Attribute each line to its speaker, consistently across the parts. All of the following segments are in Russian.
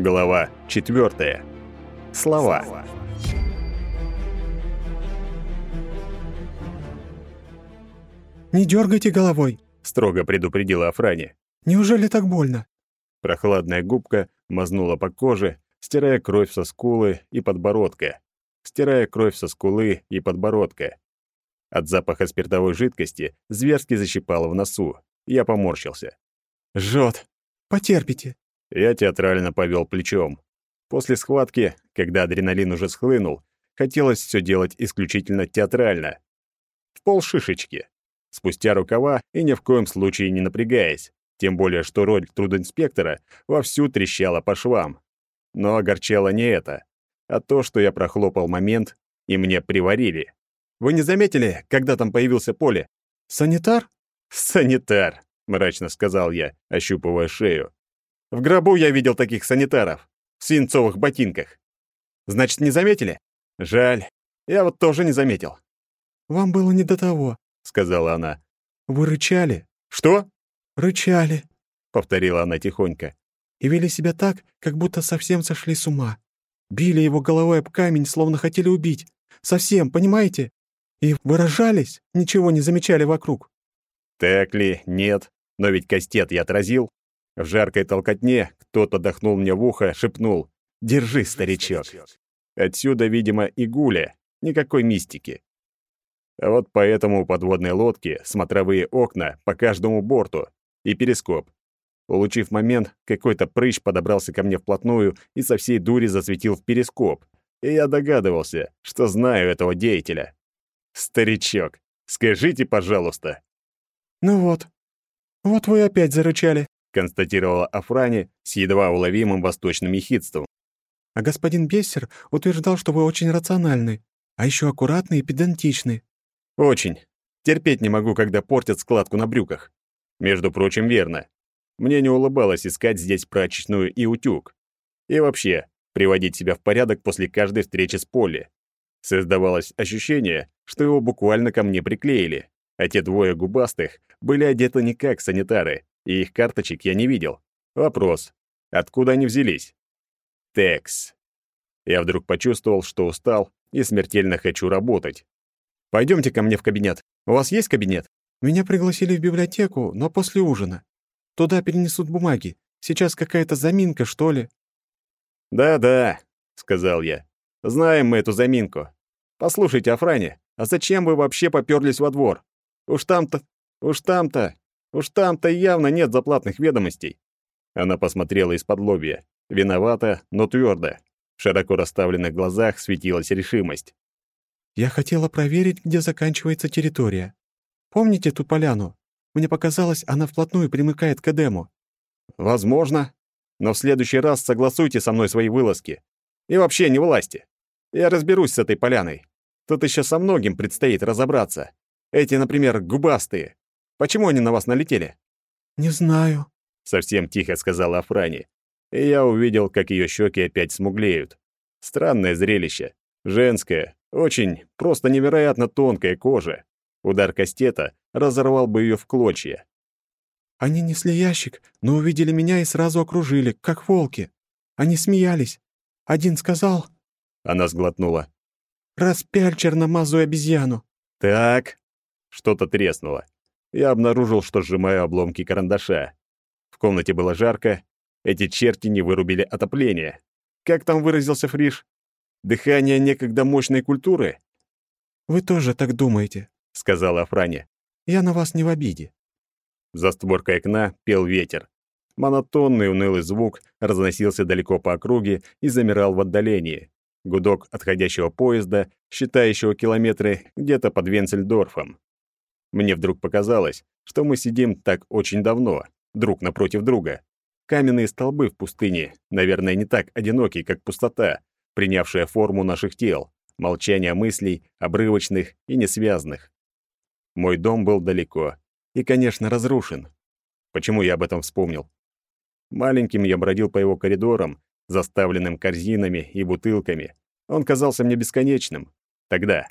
Speaker 1: Глава 4. Слова.
Speaker 2: «Не дергайте головой», —
Speaker 1: строго предупредила Афрани.
Speaker 2: «Неужели так больно?»
Speaker 1: Прохладная губка мазнула по коже, стирая кровь со скулы и подбородка. Стирая кровь со скулы и подбородка. От запаха спиртовой жидкости зверски защипало в носу. Я поморщился. «Жжет!»
Speaker 2: «Потерпите!»
Speaker 1: Я театрально повел плечом. После схватки, когда адреналин уже схлынул, хотелось все делать исключительно театрально. В полшишечки. Спустя рукава и ни в коем случае не напрягаясь. Тем более, что роль трудинспектора вовсю трещала по швам. Но огорчало не это, а то, что я прохлопал момент, и мне приварили. Вы не заметили, когда там появился Поле?
Speaker 2: Санитар?
Speaker 1: Санитар, мрачно сказал я, ощупывая шею. В гробу я видел таких санитаров в свинцовых ботинках. Значит, не заметили? Жаль. Я вот тоже не заметил.
Speaker 2: Вам было не до того, сказала она. Вы рычали?
Speaker 1: Что?
Speaker 2: Рычали,
Speaker 1: повторила она тихонько.
Speaker 2: И вели себя так, как будто совсем сошли с ума. Били его головой об камень, словно хотели убить. Совсем, понимаете? И выражались, ничего не замечали вокруг.
Speaker 1: Так ли? Нет. Но ведь кастет я отразил. В жаркой толкотне кто-то дохнул мне в ухо, шепнул «Держи, старичок». Отсюда, видимо, и гуля. Никакой мистики. А вот поэтому у подводной лодки смотровые окна по каждому борту и перископ. Улучив момент, какой-то прыщ подобрался ко мне вплотную и со всей дури засветил в перископ. И я догадывался, что знаю этого деятеля. «Старичок, скажите, пожалуйста».
Speaker 2: «Ну вот, вот вы опять зарычали»,
Speaker 1: констатировала Афрани с едва уловимым восточным ехидством.
Speaker 2: «А господин Бессер утверждал, что вы очень рациональны, а еще аккуратны и педантичны».
Speaker 1: «Очень. Терпеть не могу, когда портят складку на брюках. Между прочим, верно. Мне не улыбалось искать здесь прачечную и утюг. И вообще, приводить себя в порядок после каждой встречи с Полли. Создавалось ощущение, что его буквально ко мне приклеили, а те двое губастых были одеты не как санитары, и их карточек я не видел. Вопрос, откуда они взялись? Текс. Я вдруг почувствовал, что устал и смертельно хочу работать. Пойдемте ко мне в кабинет. У вас есть кабинет?
Speaker 2: Меня пригласили в библиотеку, но после ужина. Туда перенесут бумаги. Сейчас какая-то заминка, что ли?»
Speaker 1: «Да-да», — сказал я. «Знаем мы эту заминку. Послушайте, Афране, а зачем вы вообще попёрлись во двор? Уж там-то, уж там-то, уж там-то явно нет заплатных ведомостей». Она посмотрела из-под лобья. Виновата, но твёрдо. В широко расставленных глазах светилась решимость.
Speaker 2: «Я хотела проверить, где заканчивается территория. Помните ту поляну? Мне показалось, она вплотную примыкает к Эдему».
Speaker 1: «Возможно. Но в следующий раз согласуйте со мной свои вылазки. И вообще не власти. Я разберусь с этой поляной. Тут еще со многим предстоит разобраться. Эти, например, губастые. Почему они на вас налетели?»
Speaker 2: «Не знаю», —
Speaker 1: совсем тихо сказала Афрани. И я увидел, как ее щеки опять смуглеют. Странное зрелище. Женское, очень, просто невероятно тонкая кожа. Удар кастета разорвал бы ее в клочья.
Speaker 2: Они несли ящик, но увидели меня и сразу окружили, как волки. Они смеялись. Один сказал...
Speaker 1: Она сглотнула.
Speaker 2: «Распяль черномазую обезьяну».
Speaker 1: «Так...» Что-то треснуло. Я обнаружил, что сжимаю обломки карандаша. В комнате было жарко. Эти черти не вырубили отопление. Как там выразился Фриш? Дыхание некогда мощной культуры?
Speaker 2: «Вы тоже так думаете», — сказала Афраня. «Я на вас не в обиде».
Speaker 1: За створкой окна пел ветер. Монотонный унылый звук разносился далеко по округе и замирал в отдалении. Гудок отходящего поезда, считающего километры где-то под Венцельдорфом. Мне вдруг показалось, что мы сидим так очень давно, друг напротив друга. Каменные столбы в пустыне, наверное, не так одиноки, как пустота, принявшая форму наших тел, молчание мыслей, обрывочных и несвязанных. Мой дом был далеко и, конечно, разрушен. Почему я об этом вспомнил? Маленьким я бродил по его коридорам, заставленным корзинами и бутылками. Он казался мне бесконечным. Тогда.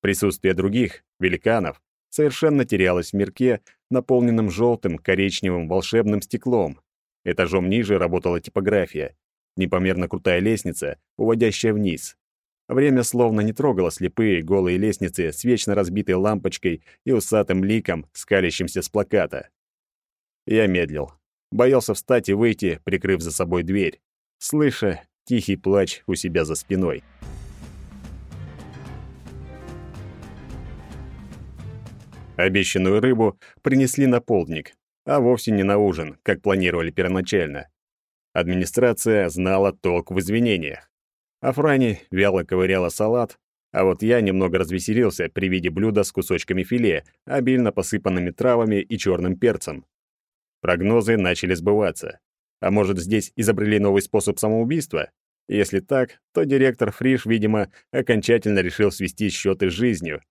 Speaker 1: Присутствие других, великанов, совершенно терялось в мирке, наполненном желтым, коричневым, волшебным стеклом. Этажом ниже работала типография. непомерно крутая лестница, уводящая вниз. Время словно не трогало слепые голые лестницы с вечно разбитой лампочкой и усатым ликом, скалящимся с плаката. Я медлил. Боялся встать и выйти, прикрыв за собой дверь, слыша тихий плач у себя за спиной. Обещанную рыбу принесли на полдник, а вовсе не на ужин, как планировали первоначально. Администрация знала толк в извинениях. А Франи вяло ковыряла салат, а вот я немного развеселился при виде блюда с кусочками филе, обильно посыпанными травами и черным перцем. Прогнозы начали сбываться. А может, здесь изобрели новый способ самоубийства? Если так, то директор Фриш, видимо, окончательно решил свести счеты с жизнью.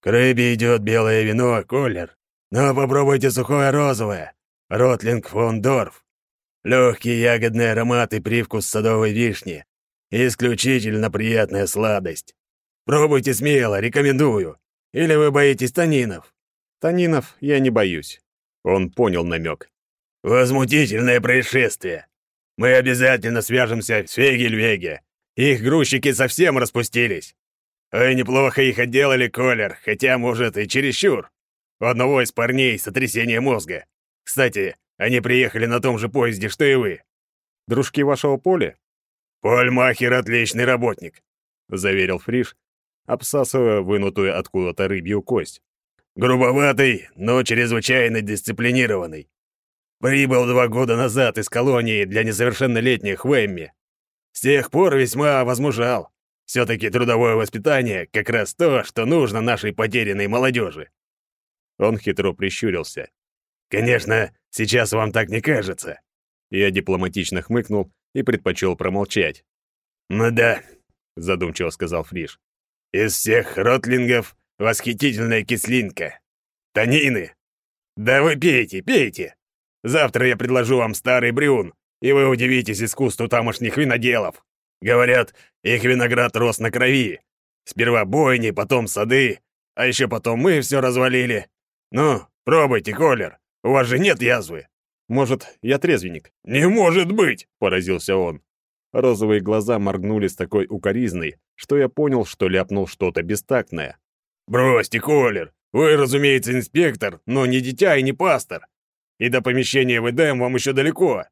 Speaker 3: «К рыбе идет белое вино, Коллер. Но попробуйте сухое розовое. Ротлинг фон Дорф. Легкий ягодный аромат и привкус садовой вишни. Исключительно приятная сладость. Пробуйте смело, рекомендую. Или вы боитесь танинов?»
Speaker 1: «Танинов я не боюсь». Он понял намек.
Speaker 3: «Возмутительное происшествие. Мы обязательно свяжемся с Фегельвеге. Их грузчики совсем распустились. Ой, неплохо их отделали, Колер, хотя, может, и чересчур. У одного из парней сотрясение мозга. Кстати, они приехали на том же поезде, что и вы.
Speaker 1: Дружки вашего поля?
Speaker 3: Поль Махер отличный работник,
Speaker 1: заверил Фриш, обсасывая вынутую откуда-то рыбью кость.
Speaker 3: Грубоватый, но чрезвычайно дисциплинированный. Прибыл два года назад из колонии для несовершеннолетних в Эмми. С тех пор весьма возмужал. Все-таки трудовое воспитание — как раз то, что нужно нашей потерянной молодежи.
Speaker 1: Он хитро прищурился.
Speaker 3: «Конечно, сейчас вам так не кажется».
Speaker 1: Я дипломатично хмыкнул и предпочел промолчать.
Speaker 3: «Ну да», —
Speaker 1: задумчиво сказал Фриш.
Speaker 3: «Из всех ротлингов восхитительная кислинка. Танины. Да вы пейте, пейте. Завтра я предложу вам старый брюн, и вы удивитесь искусству тамошних виноделов. Говорят, их виноград рос на крови. Сперва бойни, потом сады, а еще потом мы все развалили. Ну, пробуйте, Колер, у вас же нет язвы.
Speaker 1: Может, я трезвенник?
Speaker 3: Не может быть,
Speaker 1: поразился он. Розовые глаза моргнули с такой укоризной, что я понял, что ляпнул что-то бестактное.
Speaker 3: Бросьте, Колер, вы, разумеется, инспектор, но не дитя и не пастор. И до помещения в Эдем вам еще далеко.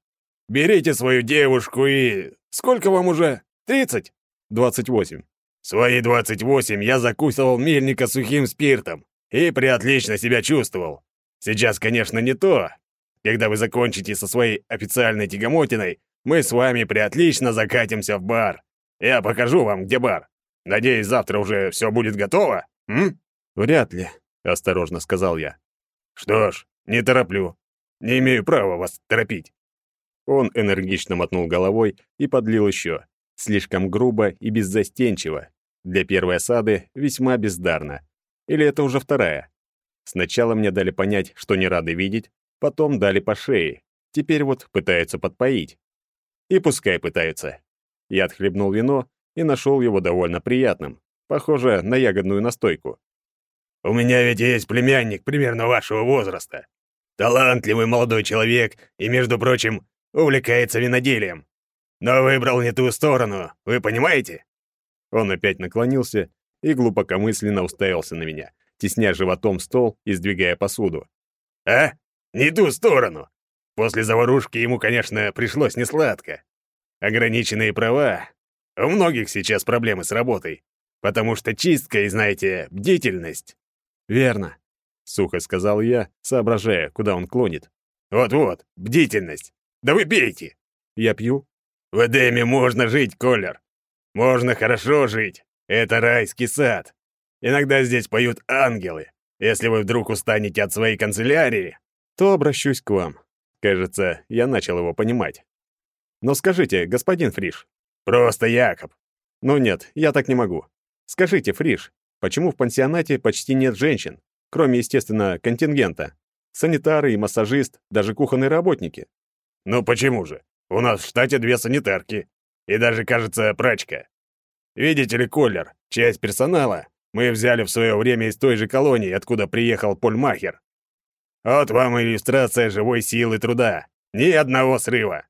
Speaker 3: Берите свою девушку и... Сколько вам уже? Тридцать?
Speaker 1: Двадцать восемь.
Speaker 3: Свои двадцать восемь я закусывал мельника сухим спиртом и приотлично себя чувствовал. Сейчас, конечно, не то. Когда вы закончите со своей официальной тягомотиной, мы с вами приотлично закатимся в бар. Я покажу вам, где бар. Надеюсь, завтра уже все будет готово, м?
Speaker 1: Вряд ли, осторожно сказал я.
Speaker 3: Что ж, не тороплю. Не имею права вас торопить.
Speaker 1: Он энергично мотнул головой и подлил еще. Слишком грубо и беззастенчиво. Для первой осады весьма бездарно. Или это уже вторая? Сначала мне дали понять, что не рады видеть, потом дали по шее. Теперь вот пытаются подпоить. И пускай пытаются. Я отхлебнул вино и нашел его довольно приятным. Похоже на ягодную настойку.
Speaker 3: «У меня ведь есть племянник примерно вашего возраста. Талантливый молодой человек и, между прочим, увлекается виноделием. Но выбрал не ту сторону, вы понимаете?»
Speaker 1: Он опять наклонился и глубокомысленно уставился на меня, тесня животом стол и сдвигая посуду.
Speaker 3: «А? Не ту сторону!» После заварушки ему, конечно, пришлось несладко. Ограниченные права. У многих сейчас проблемы с работой, потому что чистка и, знаете, бдительность.
Speaker 1: «Верно», — сухо сказал я, соображая, куда он клонит.
Speaker 3: «Вот-вот, бдительность. Да вы пейте!»
Speaker 1: «Я пью?»
Speaker 3: «В Эдеме можно жить, Коллер. Можно хорошо жить. Это райский сад. Иногда здесь поют ангелы. Если вы вдруг устанете от своей канцелярии,
Speaker 1: то обращусь к вам. Кажется, я начал его понимать. Но скажите, господин Фриш.
Speaker 3: Просто Якоб.
Speaker 1: Ну нет, я так не могу. Скажите, Фриш, почему в пансионате почти нет женщин, кроме, естественно, контингента? Санитары и массажист, даже кухонные работники.
Speaker 3: Ну почему же? У нас в штате две санитарки. И даже, кажется, прачка. Видите ли, Коллер, часть персонала мы взяли в свое время из той же колонии, откуда приехал Поль Махер. Вот вам иллюстрация живой силы труда. Ни одного срыва.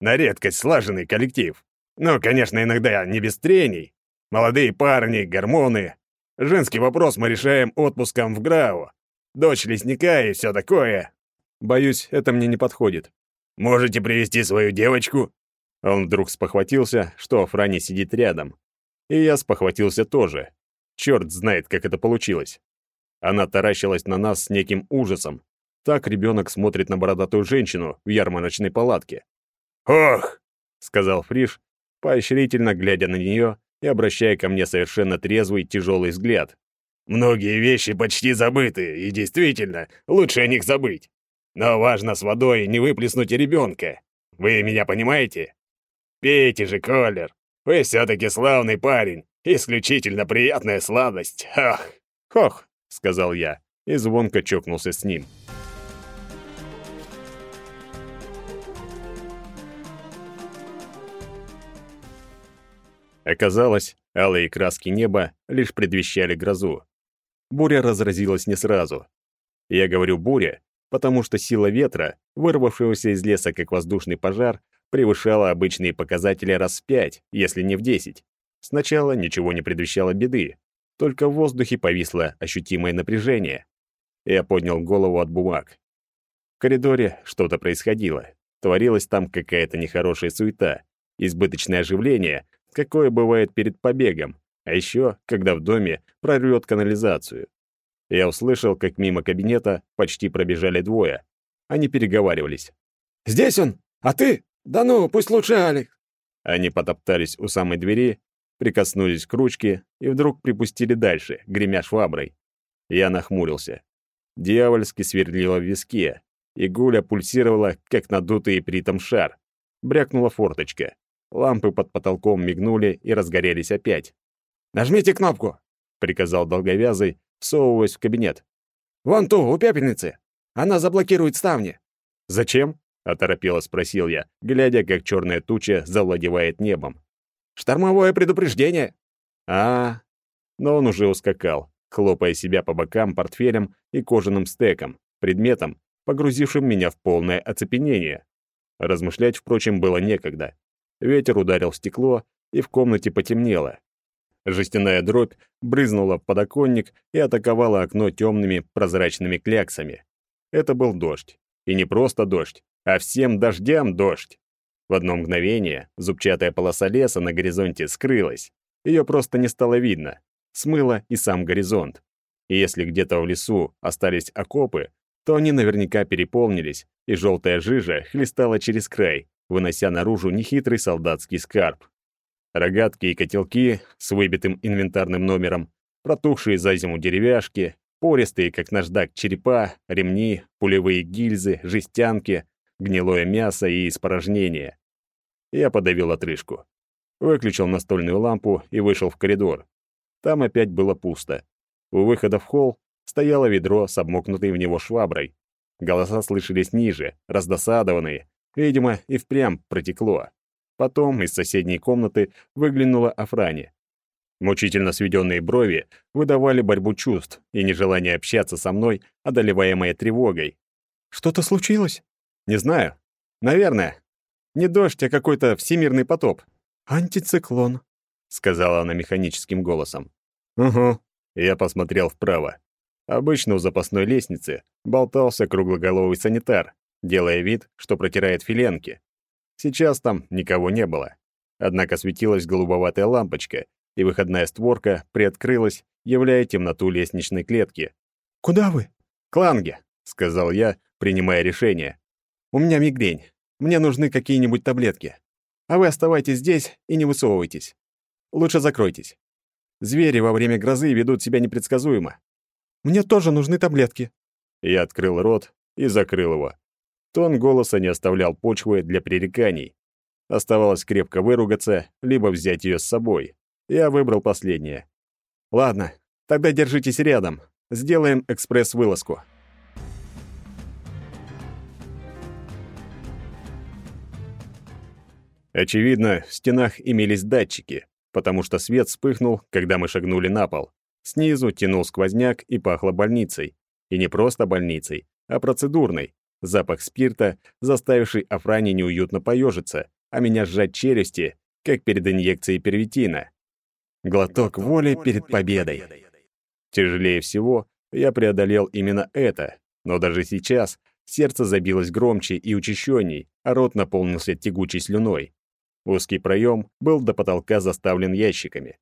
Speaker 3: На редкость слаженный коллектив. Ну, конечно, иногда не без трений. Молодые парни, гормоны. Женский вопрос мы решаем отпуском в Грау. Дочь лесника и все такое.
Speaker 1: Боюсь, это мне не подходит.
Speaker 3: Можете привести свою девочку?»
Speaker 1: Он вдруг спохватился, что Франи сидит рядом. И я спохватился тоже. Черт знает, как это получилось. Она таращилась на нас с неким ужасом. Так ребенок смотрит на бородатую женщину в ярмарочной палатке.
Speaker 3: «Ох!»
Speaker 1: — сказал Фриш, поощрительно глядя на нее и обращая ко мне совершенно трезвый, тяжелый взгляд.
Speaker 3: «Многие вещи почти забыты, и действительно, лучше о них забыть. Но важно с водой не выплеснуть ребенка. Вы меня понимаете? Пейте же, Колер. Вы все-таки славный парень. Исключительно приятная сладость. Ах!»
Speaker 1: «Хох!» — сказал я и звонко чокнулся с ним. Оказалось, алые краски неба лишь предвещали грозу. Буря разразилась не сразу. Я говорю «буря», потому что сила ветра, вырвавшегося из леса как воздушный пожар, превышала обычные показатели раз в пять, если не в десять. Сначала ничего не предвещало беды, только в воздухе повисло ощутимое напряжение. Я поднял голову от бумаг. В коридоре что-то происходило. Творилась там какая-то нехорошая суета, избыточное оживление, какое бывает перед побегом, а еще, когда в доме прорвет канализацию. Я услышал, как мимо кабинета почти пробежали двое. Они переговаривались.
Speaker 2: «Здесь он! А ты? Да ну, пусть лучше Алекс!»
Speaker 1: Они потоптались у самой двери, прикоснулись к ручке и вдруг припустили дальше, гремя шваброй. Я нахмурился. Дьявольски сверлило в виске, и гуля пульсировала, как надутый притом шар. Брякнула форточка. Лампы под потолком мигнули и разгорелись опять.
Speaker 2: «Нажмите кнопку!» — приказал долговязый, всовываясь в кабинет. «Вон ту, у пепельницы! Она заблокирует ставни!»
Speaker 1: «Зачем?» — оторопело спросил я, глядя, как черная туча завладевает небом.
Speaker 2: «Штормовое предупреждение!»
Speaker 1: а, Но он уже ускакал, хлопая себя по бокам портфелем и кожаным стеком, предметом, погрузившим меня в полное оцепенение. Размышлять, впрочем, было некогда. Ветер ударил в стекло, и в комнате потемнело. Жестяная дробь брызнула в подоконник и атаковала окно темными прозрачными кляксами. Это был дождь. И не просто дождь, а всем дождям дождь. В одно мгновение зубчатая полоса леса на горизонте скрылась. Ее просто не стало видно. Смыло и сам горизонт. И если где-то в лесу остались окопы, то они наверняка переполнились, и желтая жижа хлестала через край, вынося наружу нехитрый солдатский скарб. Рогатки и котелки с выбитым инвентарным номером, протухшие за зиму деревяшки, пористые, как наждак, черепа, ремни, пулевые гильзы, жестянки, гнилое мясо и испорожнения. Я подавил отрыжку. Выключил настольную лампу и вышел в коридор. Там опять было пусто. У выхода в холл стояло ведро с обмокнутой в него шваброй. Голоса слышались ниже, раздосадованные, Видимо, и впрямь протекло. Потом из соседней комнаты выглянула Афрани. Мучительно сведенные брови выдавали борьбу чувств и нежелание общаться со мной, одолеваемое тревогой.
Speaker 2: «Что-то случилось?»
Speaker 1: «Не знаю. Наверное. Не дождь, а какой-то всемирный потоп».
Speaker 2: «Антициклон», —
Speaker 1: сказала она механическим голосом. «Угу». Я посмотрел вправо. Обычно у запасной лестницы болтался круглоголовый санитар, делая вид, что протирает филенки. Сейчас там никого не было. Однако светилась голубоватая лампочка, и выходная створка приоткрылась, являя темноту лестничной клетки.
Speaker 2: «Куда вы?»
Speaker 1: «Кланге», — сказал я, принимая решение. «У меня мигрень. Мне нужны какие-нибудь таблетки. А вы оставайтесь здесь и не высовывайтесь. Лучше закройтесь. Звери во время грозы ведут себя непредсказуемо.
Speaker 2: Мне тоже нужны таблетки».
Speaker 1: Я открыл рот и закрыл его. Тон голоса не оставлял почвы для пререканий. Оставалось крепко выругаться, либо взять ее с собой. Я выбрал последнее. Ладно, тогда держитесь рядом. Сделаем экспресс-вылазку. Очевидно, в стенах имелись датчики, потому что свет вспыхнул, когда мы шагнули на пол. Снизу тянул сквозняк и пахло больницей. И не просто больницей, а процедурной, запах спирта, заставивший Афрани неуютно поежиться, а меня сжать челюсти, как перед инъекцией первитина. Глоток воли перед победой. Тяжелее всего я преодолел именно это, но даже сейчас сердце забилось громче и учащенней, а рот наполнился тягучей слюной. Узкий проем был до потолка заставлен ящиками.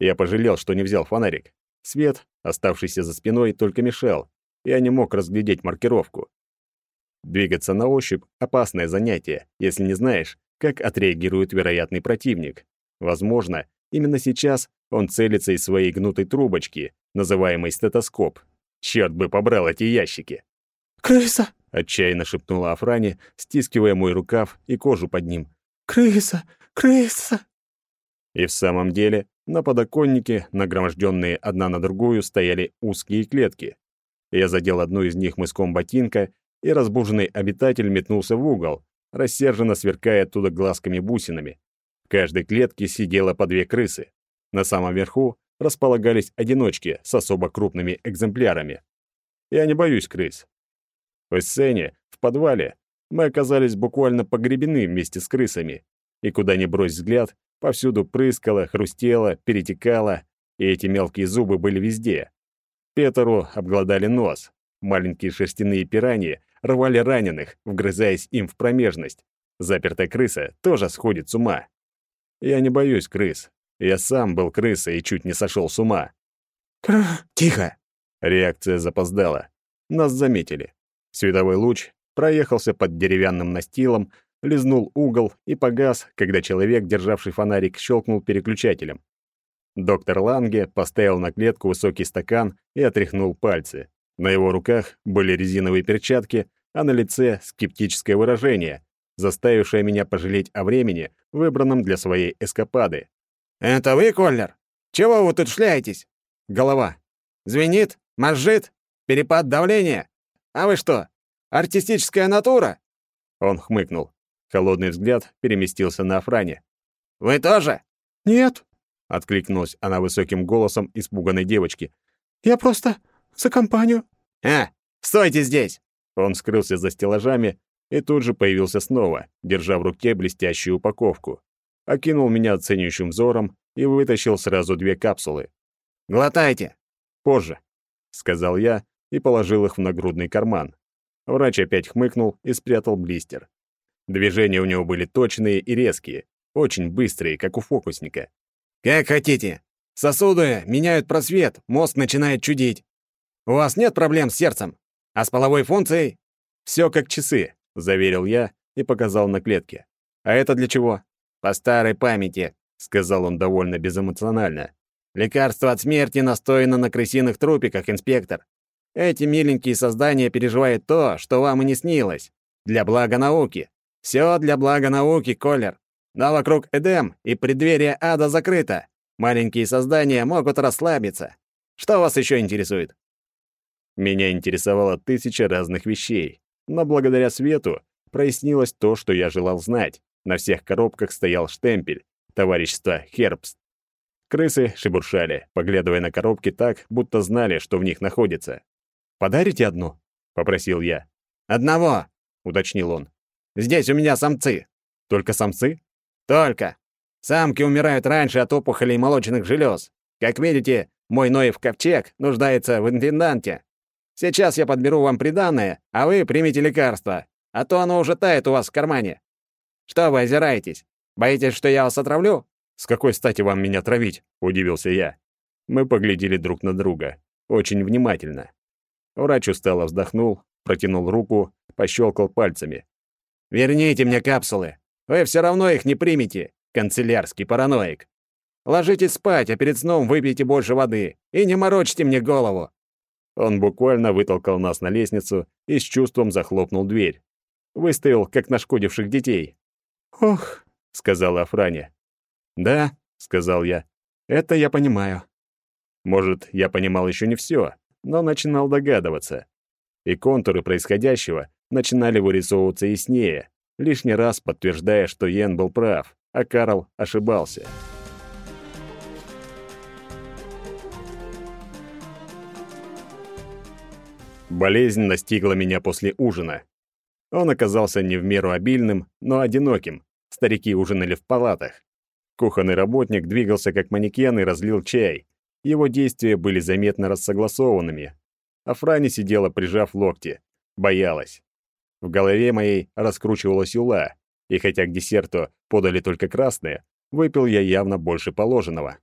Speaker 1: Я пожалел, что не взял фонарик. Свет, оставшийся за спиной, только мешал. Я не мог разглядеть маркировку. Двигаться на ощупь — опасное занятие, если не знаешь, как отреагирует вероятный противник. Возможно, именно сейчас он целится из своей гнутой трубочки, называемой стетоскоп. Черт бы побрал эти ящики.
Speaker 2: «Крыса!»
Speaker 1: — отчаянно шепнула Афрани, стискивая мой рукав и кожу под ним.
Speaker 2: «Крыса! Крыса!»
Speaker 1: И в самом деле на подоконнике, нагроможденные одна на другую, стояли узкие клетки. Я задел одну из них мыском ботинка, и разбуженный обитатель метнулся в угол, рассерженно сверкая оттуда глазками-бусинами. В каждой клетке сидело по две крысы. На самом верху располагались одиночки с особо крупными экземплярами. Я не боюсь крыс. В сцене, в подвале, мы оказались буквально погребены вместе с крысами, и куда ни брось взгляд, повсюду прыскало, хрустело, перетекало, и эти мелкие зубы были везде. Петеру обглодали нос. Маленькие шерстяные пираньи рвали раненых, вгрызаясь им в промежность. Запертая крыса тоже сходит с ума. Я не боюсь крыс. Я сам был крысой и чуть не сошел с ума. Тихо! Реакция запоздала. Нас заметили. Световой луч проехался под деревянным настилом, лизнул угол и погас, когда человек, державший фонарик, щелкнул переключателем. Доктор Ланге поставил на клетку высокий стакан и отряхнул пальцы. На его руках были резиновые перчатки, а на лице скептическое выражение, заставившее меня пожалеть о времени, выбранном для своей эскапады.
Speaker 3: «Это вы, Коллер? Чего вы тут шляетесь?»
Speaker 1: Голова.
Speaker 3: «Звенит? Мозжит? Перепад давления? А вы что, Артистическая натура?»
Speaker 1: Он хмыкнул. Холодный взгляд переместился на Афране.
Speaker 3: «Вы тоже?»
Speaker 2: «Нет», —
Speaker 1: откликнулась она высоким голосом испуганной девочки.
Speaker 2: «Я просто за компанию».
Speaker 3: «А, стойте здесь!»
Speaker 1: Он скрылся за стеллажами и тут же появился снова, держа в руке блестящую упаковку. Окинул меня оценивающим взором и вытащил сразу две капсулы.
Speaker 3: «Глотайте!»
Speaker 1: «Позже», — сказал я и положил их в нагрудный карман. Врач опять хмыкнул и спрятал блистер. Движения у него были точные и резкие, очень быстрые, как у фокусника.
Speaker 3: «Как хотите. Сосуды меняют просвет, мозг начинает чудить. У вас нет проблем с сердцем? А с половой функцией?»
Speaker 1: «Все как часы», — заверил я и показал на клетке. «А это для чего?»
Speaker 3: «По старой памяти», — сказал он довольно безэмоционально. «Лекарство от смерти настояно на крысиных трупиках, инспектор. Эти миленькие создания переживают то, что вам и не снилось. Для блага науки. Все для блага науки, Коллер. Но вокруг Эдем и преддверие ада закрыто. Маленькие создания могут расслабиться. Что вас еще интересует?
Speaker 1: Меня интересовало тысяча разных вещей, но благодаря свету прояснилось то, что я желал знать. На всех коробках стоял штемпель товарищества Хербст. Крысы шебуршали, поглядывая на коробки так, будто знали, что в них находится. Подарите одну?» — попросил я.
Speaker 3: «Одного», — уточнил он. «Здесь у меня самцы».
Speaker 1: «Только самцы?»
Speaker 3: «Только. Самки умирают раньше от опухолей молочных желез. Как видите, мой Ноев ковчег нуждается в интенданте. Сейчас я подберу вам приданное, а вы примите лекарство, а то оно уже тает у вас в кармане. Что вы озираетесь? Боитесь, что я вас отравлю?»
Speaker 1: «С какой стати вам меня травить?» — удивился я. Мы поглядели друг на друга. Очень внимательно. Врач устало вздохнул, протянул руку, пощелкал пальцами.
Speaker 3: «Верните мне капсулы. Вы все равно их не примете, канцелярский параноик. Ложитесь спать, а перед сном выпейте больше воды и не морочьте мне голову».
Speaker 1: Он буквально вытолкал нас на лестницу и с чувством захлопнул дверь. Выставил, как нашкодивших детей.
Speaker 2: «Ох», —
Speaker 1: сказала Афраня. «Да», — сказал я, — «это я понимаю». Может, я понимал еще не все, но начинал догадываться. И контуры происходящего начинали вырисовываться яснее, лишний раз подтверждая, что Йен был прав, а Карл ошибался. Болезнь настигла меня после ужина. Он оказался не в меру обильным, но одиноким. Старики ужинали в палатах. Кухонный работник двигался как манекен и разлил чай. Его действия были заметно рассогласованными. А Франи сидела, прижав локти. Боялась. В голове моей раскручивалась юла, и хотя к десерту подали только красное, выпил я явно больше положенного.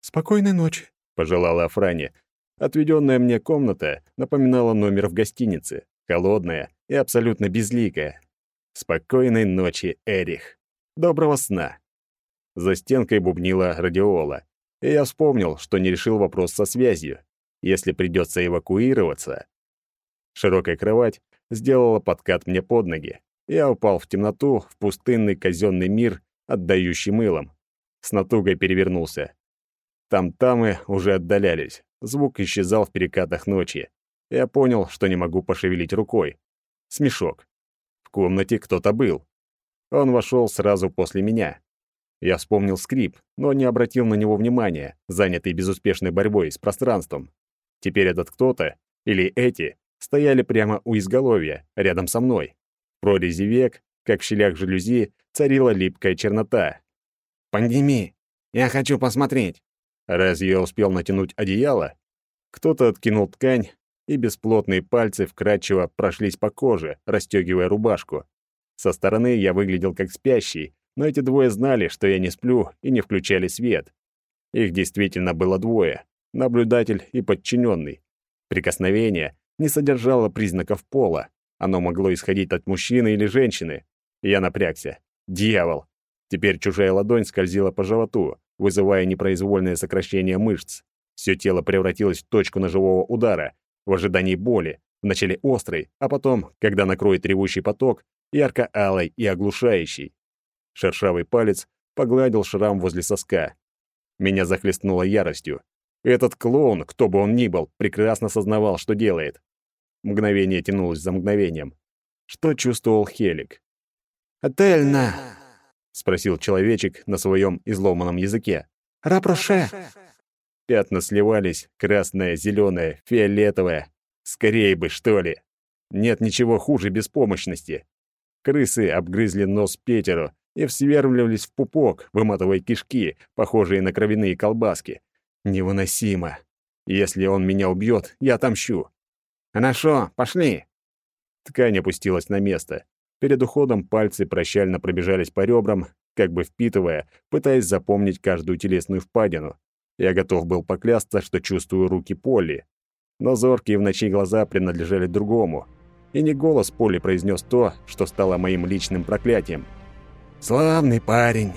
Speaker 2: «Спокойной ночи», —
Speaker 1: пожелала Афране. Отведенная мне комната напоминала номер в гостинице, холодная и абсолютно безликая. «Спокойной ночи, Эрих. Доброго сна». За стенкой бубнила радиола, и я вспомнил, что не решил вопрос со связью. Если придется эвакуироваться... Широкая кровать сделала подкат мне под ноги. Я упал в темноту, в пустынный казенный мир, отдающий мылом. С натугой перевернулся. Там-тамы уже отдалялись. Звук исчезал в перекатах ночи. Я понял, что не могу пошевелить рукой. Смешок. В комнате кто-то был. Он вошел сразу после меня. Я вспомнил скрип, но не обратил на него внимания, занятый безуспешной борьбой с пространством. Теперь этот кто-то, или эти, стояли прямо у изголовья, рядом со мной. В прорези век, как в щелях жалюзи, царила липкая чернота.
Speaker 3: «Подними! Я хочу посмотреть!»
Speaker 1: Разве я успел натянуть одеяло? Кто-то откинул ткань, и бесплотные пальцы вкрадчиво прошлись по коже, расстегивая рубашку. Со стороны я выглядел как спящий, но эти двое знали, что я не сплю, и не включали свет. Их действительно было двое — наблюдатель и подчиненный. Прикосновение не содержало признаков пола. Оно могло исходить от мужчины или женщины. Я напрягся. Дьявол! Теперь чужая ладонь скользила по животу, вызывая непроизвольное сокращение мышц. Все тело превратилось в точку ножевого удара, в ожидании боли, вначале острой, а потом, когда накроет ревущий поток, ярко-алой и оглушающий. Шершавый палец погладил шрам возле соска. Меня захлестнуло яростью. Этот клоун, кто бы он ни был, прекрасно сознавал, что делает. Мгновение тянулось за мгновением. Что чувствовал Хелик?
Speaker 3: «Отельна!»
Speaker 1: — спросил человечек на своем изломанном языке.
Speaker 3: «Рапроше!»
Speaker 1: Пятна сливались, красное, зеленое, фиолетовое. Скорее бы, что ли. Нет ничего хуже беспомощности. Крысы обгрызли нос Петеру и всвервливались в пупок, выматывая кишки, похожие на кровяные колбаски. Невыносимо. Если он меня убьет, я отомщу.
Speaker 3: «Хорошо, пошли!»
Speaker 1: Ткань опустилась на место. Перед уходом пальцы прощально пробежались по ребрам, как бы впитывая, пытаясь запомнить каждую телесную впадину. Я готов был поклясться, что чувствую руки Полли. Но зоркие в ночи глаза принадлежали другому. И не голос Полли произнес то, что стало моим личным проклятием.
Speaker 3: «Славный парень!»